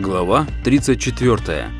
Глава 34.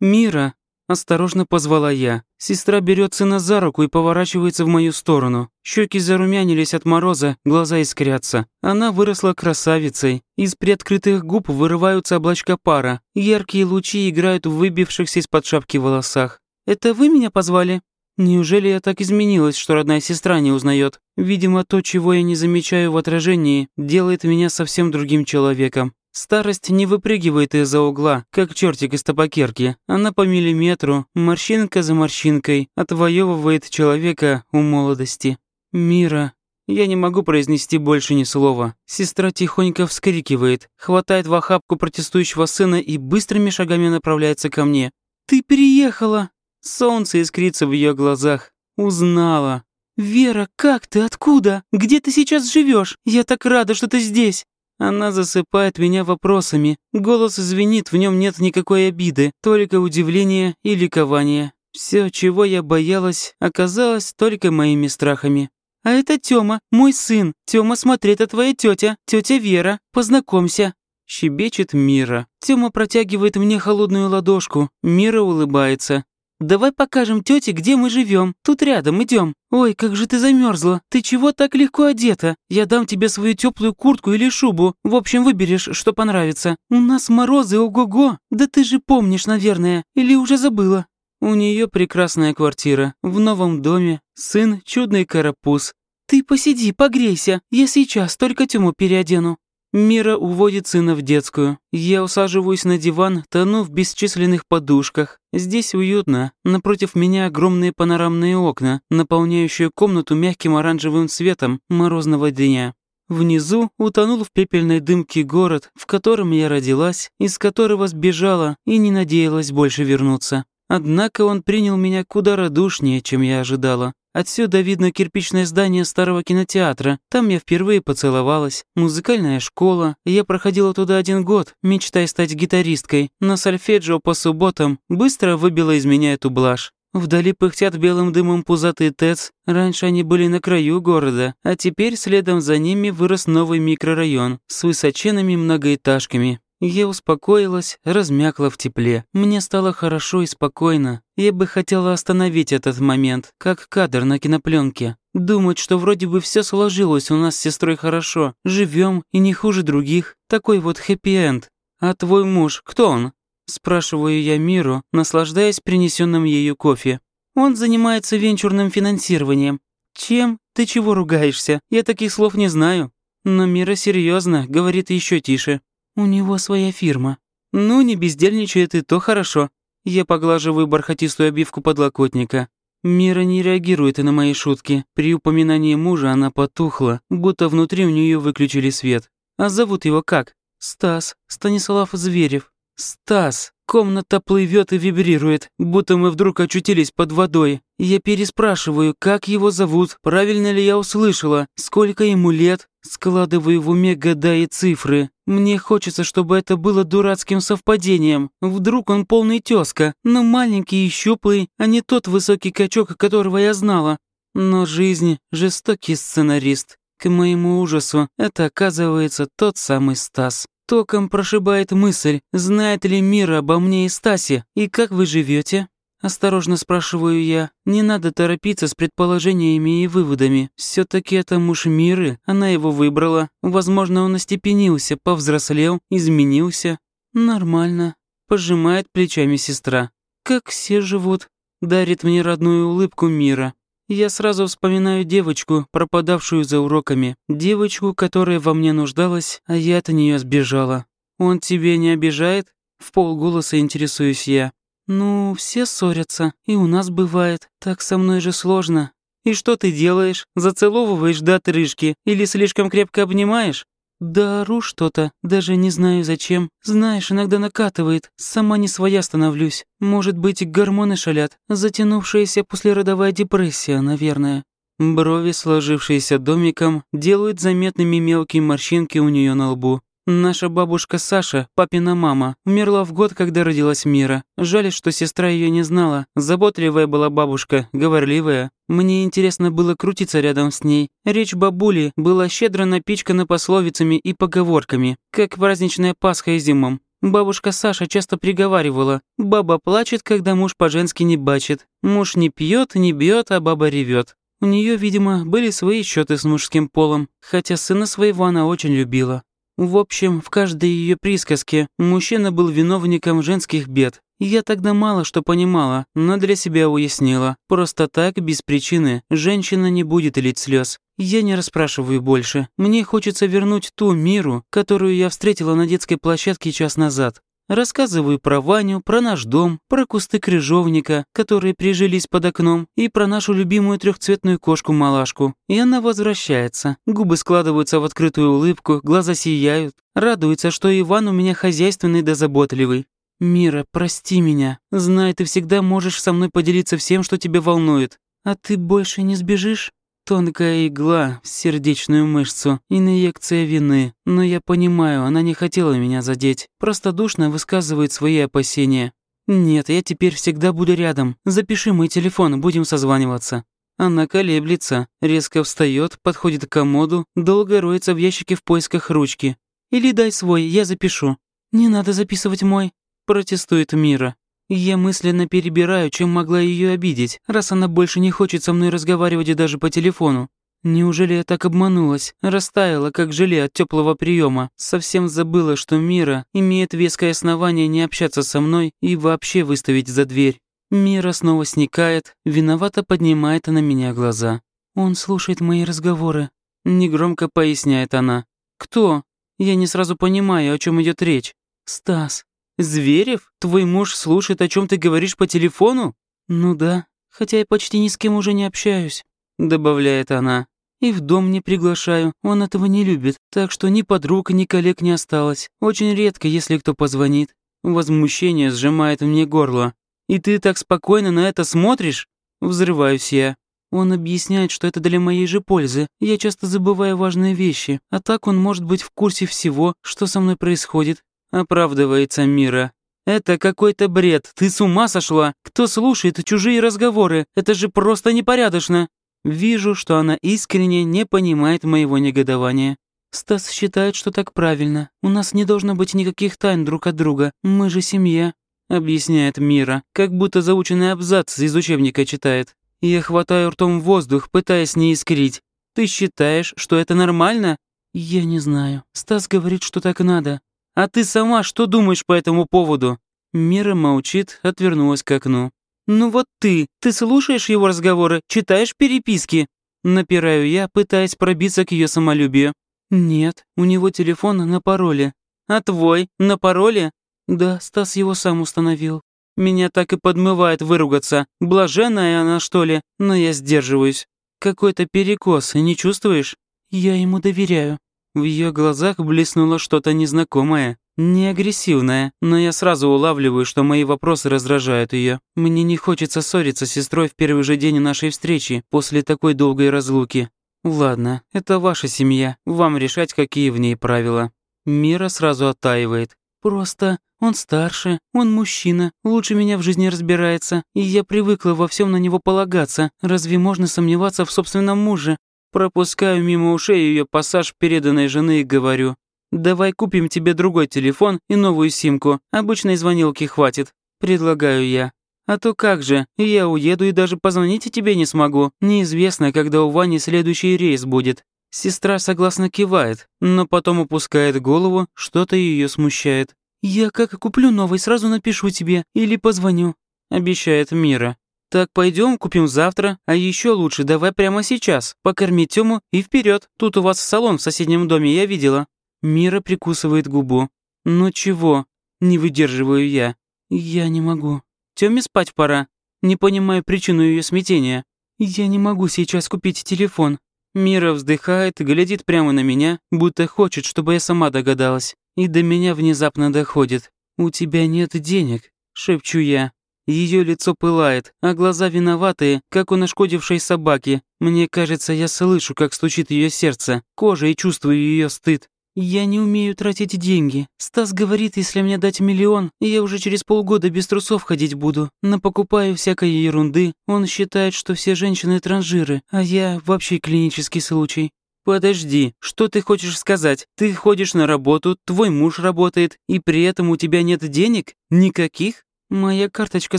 «Мира!» – осторожно позвала я. Сестра берет сына за руку и поворачивается в мою сторону. Щеки зарумянились от мороза, глаза искрятся. Она выросла красавицей. Из приоткрытых губ вырываются облачка пара. Яркие лучи играют в выбившихся из-под шапки волосах. «Это вы меня позвали?» Неужели я так изменилась, что родная сестра не узнает? Видимо, то, чего я не замечаю в отражении, делает меня совсем другим человеком. Старость не выпрыгивает из-за угла, как чертик из табакерки. Она по миллиметру, морщинка за морщинкой, отвоевывает человека у молодости. Мира. Я не могу произнести больше ни слова. Сестра тихонько вскрикивает, хватает в охапку протестующего сына и быстрыми шагами направляется ко мне. «Ты переехала!» Солнце искрится в ее глазах. Узнала. «Вера, как ты? Откуда? Где ты сейчас живешь? Я так рада, что ты здесь!» Она засыпает меня вопросами. Голос звенит, в нем нет никакой обиды, только удивление и ликование. Все, чего я боялась, оказалось только моими страхами. «А это Тёма, мой сын. Тёма, смотри, это твоя тётя, тётя Вера. Познакомься». Щебечет Мира. Тёма протягивает мне холодную ладошку. Мира улыбается. «Давай покажем тете, где мы живем. Тут рядом, идем. Ой, как же ты замерзла. Ты чего так легко одета? Я дам тебе свою теплую куртку или шубу. В общем, выберешь, что понравится. У нас морозы, ого-го. Да ты же помнишь, наверное. Или уже забыла?» У нее прекрасная квартира, в новом доме, сын чудный карапуз. «Ты посиди, погрейся, я сейчас только Тёму переодену». Мира уводит сына в детскую. Я усаживаюсь на диван, тону в бесчисленных подушках. Здесь уютно. Напротив меня огромные панорамные окна, наполняющие комнату мягким оранжевым светом морозного дня. Внизу утонул в пепельной дымке город, в котором я родилась, из которого сбежала и не надеялась больше вернуться. Однако он принял меня куда радушнее, чем я ожидала. Отсюда видно кирпичное здание старого кинотеатра. Там я впервые поцеловалась. Музыкальная школа. Я проходила туда один год, мечтая стать гитаристкой. Но сольфеджио по субботам быстро выбило из меня эту блажь. Вдали пыхтят белым дымом пузатый ТЭЦ. Раньше они были на краю города, а теперь следом за ними вырос новый микрорайон с высоченными многоэтажками. Я успокоилась, размякла в тепле. Мне стало хорошо и спокойно. Я бы хотела остановить этот момент, как кадр на кинопленке. Думать, что вроде бы все сложилось у нас с сестрой хорошо. Живем и не хуже других. Такой вот хэппи-энд. А твой муж, кто он? Спрашиваю я Миру, наслаждаясь принесенным ею кофе. Он занимается венчурным финансированием. Чем? Ты чего ругаешься? Я таких слов не знаю. Но Мира серьезно, говорит еще тише. «У него своя фирма». «Ну, не бездельничает и то хорошо». Я поглаживаю бархатистую обивку подлокотника. Мира не реагирует и на мои шутки. При упоминании мужа она потухла, будто внутри у нее выключили свет. А зовут его как? Стас. Станислав Зверев. Стас. Комната плывет и вибрирует, будто мы вдруг очутились под водой. Я переспрашиваю, как его зовут, правильно ли я услышала, сколько ему лет. Складываю в уме года и цифры. Мне хочется, чтобы это было дурацким совпадением. Вдруг он полный тёзка, но маленький и щуплый, а не тот высокий качок, которого я знала. Но жизнь – жестокий сценарист. К моему ужасу, это оказывается тот самый Стас. Током прошибает мысль, знает ли мир обо мне и Стасе, и как вы живете? Осторожно спрашиваю я. Не надо торопиться с предположениями и выводами. все таки это муж Миры, она его выбрала. Возможно, он остепенился, повзрослел, изменился. Нормально. Пожимает плечами сестра. Как все живут. Дарит мне родную улыбку Мира. Я сразу вспоминаю девочку, пропадавшую за уроками. Девочку, которая во мне нуждалась, а я от нее сбежала. «Он тебе не обижает?» В полголоса интересуюсь я. «Ну, все ссорятся, и у нас бывает. Так со мной же сложно. И что ты делаешь? Зацеловываешь до отрыжки или слишком крепко обнимаешь? Да ору что-то, даже не знаю зачем. Знаешь, иногда накатывает, сама не своя становлюсь. Может быть, гормоны шалят, затянувшаяся послеродовая депрессия, наверное. Брови, сложившиеся домиком, делают заметными мелкие морщинки у нее на лбу. Наша бабушка Саша, папина мама, умерла в год, когда родилась Мира. Жаль, что сестра ее не знала. Заботливая была бабушка, говорливая. Мне интересно было крутиться рядом с ней. Речь бабули была щедро напичкана пословицами и поговорками, как праздничная Пасха и зимом. Бабушка Саша часто приговаривала, «Баба плачет, когда муж по-женски не бачит. Муж не пьет, не бьет, а баба ревет. У нее, видимо, были свои счеты с мужским полом, хотя сына своего она очень любила. В общем, в каждой ее присказке мужчина был виновником женских бед. Я тогда мало что понимала, но для себя уяснила. Просто так, без причины, женщина не будет лить слез. Я не расспрашиваю больше. Мне хочется вернуть ту миру, которую я встретила на детской площадке час назад. Рассказываю про Ваню, про наш дом, про кусты крыжовника, которые прижились под окном, и про нашу любимую трехцветную кошку-малашку. И она возвращается. Губы складываются в открытую улыбку, глаза сияют. Радуется, что Иван у меня хозяйственный да заботливый. «Мира, прости меня. Знай, ты всегда можешь со мной поделиться всем, что тебя волнует. А ты больше не сбежишь?» Тонкая игла в сердечную мышцу, инъекция вины. Но я понимаю, она не хотела меня задеть. Простодушно высказывает свои опасения. «Нет, я теперь всегда буду рядом. Запиши мой телефон, будем созваниваться». Она колеблется, резко встает, подходит к комоду, долго роется в ящике в поисках ручки. «Или дай свой, я запишу». «Не надо записывать мой», – протестует Мира. Я мысленно перебираю, чем могла ее обидеть, раз она больше не хочет со мной разговаривать и даже по телефону. Неужели я так обманулась? Растаяла, как желе от теплого приема. Совсем забыла, что Мира имеет веское основание не общаться со мной и вообще выставить за дверь. Мира снова сникает, виновато поднимает на меня глаза. Он слушает мои разговоры. Негромко поясняет она. Кто? Я не сразу понимаю, о чем идет речь. Стас. «Зверев? Твой муж слушает, о чем ты говоришь по телефону?» «Ну да, хотя я почти ни с кем уже не общаюсь», — добавляет она. «И в дом не приглашаю, он этого не любит, так что ни подруг, ни коллег не осталось. Очень редко, если кто позвонит. Возмущение сжимает мне горло. И ты так спокойно на это смотришь?» Взрываюсь я. Он объясняет, что это для моей же пользы. Я часто забываю важные вещи, а так он может быть в курсе всего, что со мной происходит. Оправдывается Мира. «Это какой-то бред. Ты с ума сошла? Кто слушает чужие разговоры? Это же просто непорядочно!» Вижу, что она искренне не понимает моего негодования. «Стас считает, что так правильно. У нас не должно быть никаких тайн друг от друга. Мы же семья», — объясняет Мира, как будто заученный абзац из учебника читает. Я хватаю ртом воздух, пытаясь не искрить. «Ты считаешь, что это нормально?» «Я не знаю. Стас говорит, что так надо. А ты сама что думаешь по этому поводу?» Мира молчит, отвернулась к окну. «Ну вот ты, ты слушаешь его разговоры, читаешь переписки?» Напираю я, пытаясь пробиться к ее самолюбию. «Нет, у него телефон на пароле». «А твой, на пароле?» «Да, Стас его сам установил». Меня так и подмывает выругаться. Блаженная она, что ли? Но я сдерживаюсь. Какой-то перекос, не чувствуешь? Я ему доверяю. В ее глазах блеснуло что-то незнакомое, не агрессивное, но я сразу улавливаю, что мои вопросы раздражают ее. Мне не хочется ссориться с сестрой в первый же день нашей встречи после такой долгой разлуки. Ладно, это ваша семья, вам решать, какие в ней правила. Мира сразу оттаивает. Просто он старше, он мужчина, лучше меня в жизни разбирается, и я привыкла во всем на него полагаться. Разве можно сомневаться в собственном муже? Пропускаю мимо ушей ее пассаж переданной жены и говорю. «Давай купим тебе другой телефон и новую симку. Обычной звонилки хватит», — предлагаю я. «А то как же, я уеду и даже позвонить тебе не смогу. Неизвестно, когда у Вани следующий рейс будет». Сестра согласно кивает, но потом упускает голову, что-то ее смущает. «Я как куплю новый, сразу напишу тебе или позвоню», — обещает Мира. «Так пойдем, купим завтра, а еще лучше давай прямо сейчас. Покорми Тему и вперед. Тут у вас салон в соседнем доме, я видела». Мира прикусывает губу. «Ну чего?» Не выдерживаю я. «Я не могу. Тёме спать пора. Не понимаю причину ее смятения. Я не могу сейчас купить телефон». Мира вздыхает, глядит прямо на меня, будто хочет, чтобы я сама догадалась. И до меня внезапно доходит. «У тебя нет денег», — шепчу я. Ее лицо пылает, а глаза виноватые, как у нашкодившей собаки. Мне кажется, я слышу, как стучит ее сердце, кожа и чувствую ее стыд. Я не умею тратить деньги. Стас говорит, если мне дать миллион, я уже через полгода без трусов ходить буду. Напокупаю всякой ерунды. Он считает, что все женщины транжиры, а я вообще клинический случай. «Подожди, что ты хочешь сказать? Ты ходишь на работу, твой муж работает, и при этом у тебя нет денег? Никаких? Моя карточка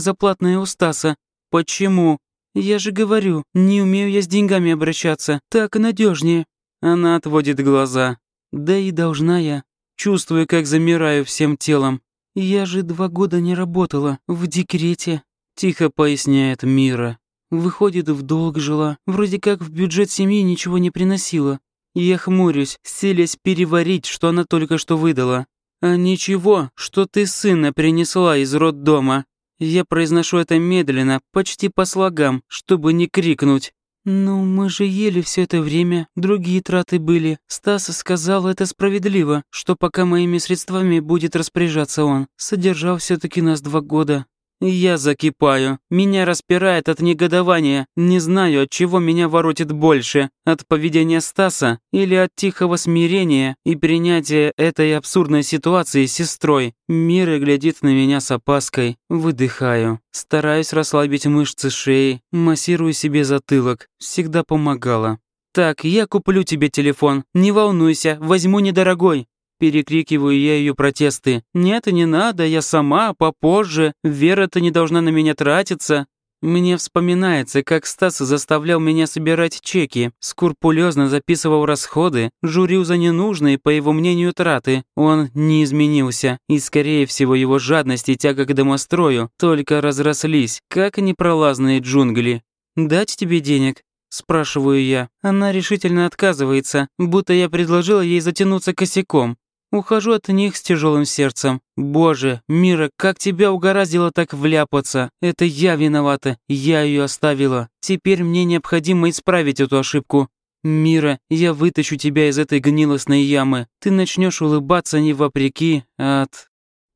заплатная у Стаса. Почему? Я же говорю, не умею я с деньгами обращаться, так надежнее. Она отводит глаза. Да и должна я. Чувствую, как замираю всем телом. Я же два года не работала, в декрете. Тихо поясняет Мира. Выходит, в долг жила, вроде как в бюджет семьи ничего не приносила. Я хмурюсь, селясь переварить, что она только что выдала. А ничего, что ты сына принесла из роддома. Я произношу это медленно, почти по слогам, чтобы не крикнуть. «Ну, мы же ели все это время, другие траты были. Стас сказал, это справедливо, что пока моими средствами будет распоряжаться он. Содержал все таки нас два года. Я закипаю. Меня распирает от негодования. Не знаю, от чего меня воротит больше. От поведения Стаса или от тихого смирения и принятия этой абсурдной ситуации с сестрой. Мира глядит на меня с опаской. Выдыхаю. Стараюсь расслабить мышцы шеи. Массирую себе затылок. Всегда помогала. «Так, я куплю тебе телефон. Не волнуйся, возьму недорогой. Перекрикиваю я ее протесты. «Нет, не надо, я сама, попозже. Вера-то не должна на меня тратиться». Мне вспоминается, как Стас заставлял меня собирать чеки, скрупулезно записывал расходы, журил за ненужные, по его мнению, траты. Он не изменился, и, скорее всего, его жадность и тяга к домострою только разрослись, как непролазные джунгли. «Дать тебе денег?» Спрашиваю я. Она решительно отказывается, будто я предложила ей затянуться косяком. Ухожу от них с тяжелым сердцем. Боже, Мира, как тебя угораздило так вляпаться? Это я виновата, я ее оставила. Теперь мне необходимо исправить эту ошибку. Мира, я вытащу тебя из этой гнилостной ямы. Ты начнешь улыбаться не вопреки, а от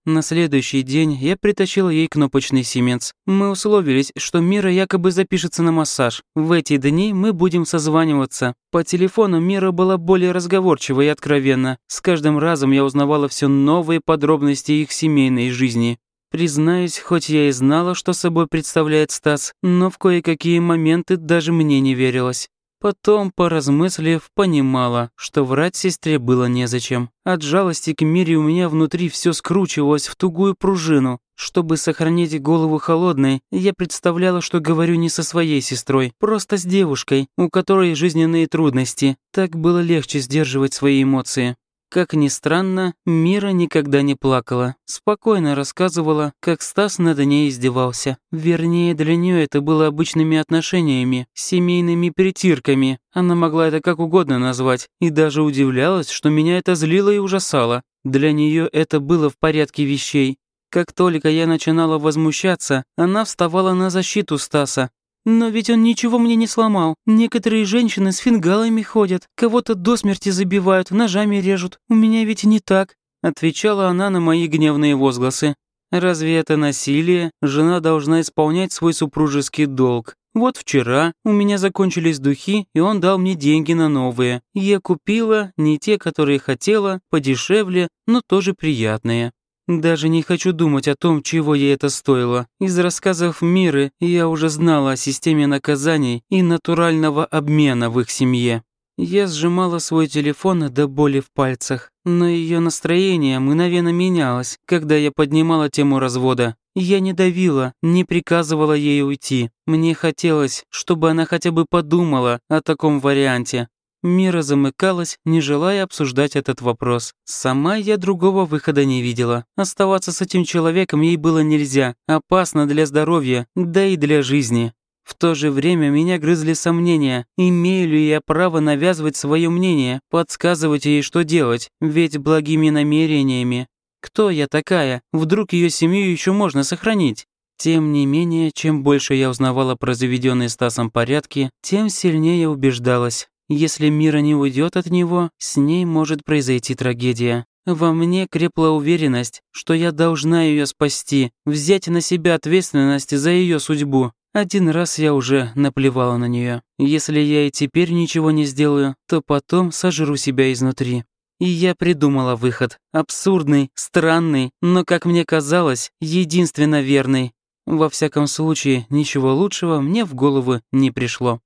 на следующий день я притащила ей кнопочный Сименс. Мы условились, что Мира якобы запишется на массаж. В эти дни мы будем созваниваться. По телефону Мира была более разговорчива и откровенна. С каждым разом я узнавала все новые подробности их семейной жизни. Признаюсь, хоть я и знала, что собой представляет Стас, но в кое-какие моменты даже мне не верилось. Потом, поразмыслив, понимала, что врать сестре было незачем. От жалости к Мире у меня внутри все скручивалось в тугую пружину. Чтобы сохранить голову холодной, я представляла, что говорю не со своей сестрой, просто с девушкой, у которой жизненные трудности. Так было легче сдерживать свои эмоции. Как ни странно, Мира никогда не плакала. Спокойно рассказывала, как Стас над ней издевался. Вернее, для нее это было обычными отношениями, семейными притирками. Она могла это как угодно назвать. И даже удивлялась, что меня это злило и ужасало. Для нее это было в порядке вещей. Как только я начинала возмущаться, она вставала на защиту Стаса, но ведь он ничего мне не сломал. Некоторые женщины с фингалами ходят, кого-то до смерти забивают, ножами режут. У меня ведь не так», — отвечала она на мои гневные возгласы. «Разве это насилие? Жена должна исполнять свой супружеский долг. Вот вчера у меня закончились духи, и он дал мне деньги на новые. Я купила не те, которые хотела, подешевле, но тоже приятные. Даже не хочу думать о том, чего ей это стоило. Из рассказов Миры я уже знала о системе наказаний и натурального обмена в их семье. Я сжимала свой телефон до боли в пальцах, но ее настроение мгновенно менялось, когда я поднимала тему развода. Я не давила, не приказывала ей уйти. Мне хотелось, чтобы она хотя бы подумала о таком варианте. Мира замыкалась, не желая обсуждать этот вопрос. Сама я другого выхода не видела. Оставаться с этим человеком ей было нельзя. Опасно для здоровья, да и для жизни. В то же время меня грызли сомнения, имею ли я право навязывать свое мнение, подсказывать ей, что делать, ведь благими намерениями. Кто я такая? Вдруг ее семью еще можно сохранить? Тем не менее, чем больше я узнавала про заведенные Стасом порядки, тем сильнее убеждалась. Если Мира не уйдет от него, с ней может произойти трагедия. Во мне крепла уверенность, что я должна ее спасти, взять на себя ответственность за ее судьбу. Один раз я уже наплевала на нее. Если я и теперь ничего не сделаю, то потом сожру себя изнутри. И я придумала выход. Абсурдный, странный, но, как мне казалось, единственно верный. Во всяком случае, ничего лучшего мне в голову не пришло.